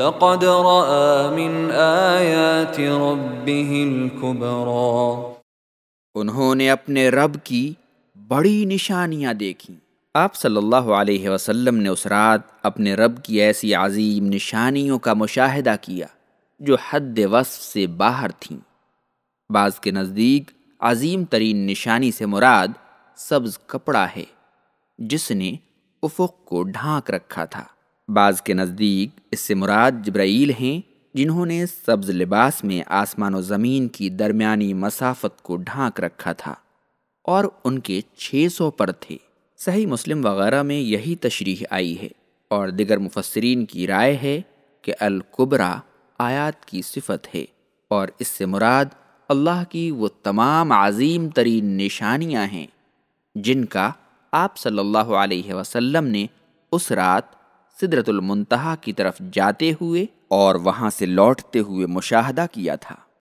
لقد رأى من آيات ربه الكبرى. انہوں نے اپنے رب کی بڑی نشانیاں دیکھیں۔ آپ صلی اللہ علیہ وسلم نے اس رات اپنے رب کی ایسی عظیم نشانیوں کا مشاہدہ کیا جو حد وصف سے باہر تھیں۔ بعض کے نزدیک عظیم ترین نشانی سے مراد سبز کپڑا ہے، جس نے افق کو ڈھانک رکھا تھا۔ بعض کے نزدیک اس سے مراد جبرائیل ہیں جنہوں نے سبز لباس میں آسمان و زمین کی درمیانی مسافت کو ڈھانک رکھا تھا اور ان کے چھ سو پر تھے۔ صحیح مسلم وغیرہ میں یہی تشریح آئی ہے اور دیگر مفسرین کی رائے ہے کہ القبرا آیات کی صفت ہے اور اس سے مراد اللہ کی وہ تمام عظیم ترین نشانیاں ہیں جن کا آپ صلی اللہ علیہ وسلم نے اس رات سدرت المنتہا کی طرف جاتے ہوئے اور وہاں سے لوٹتے ہوئے مشاہدہ کیا تھا۔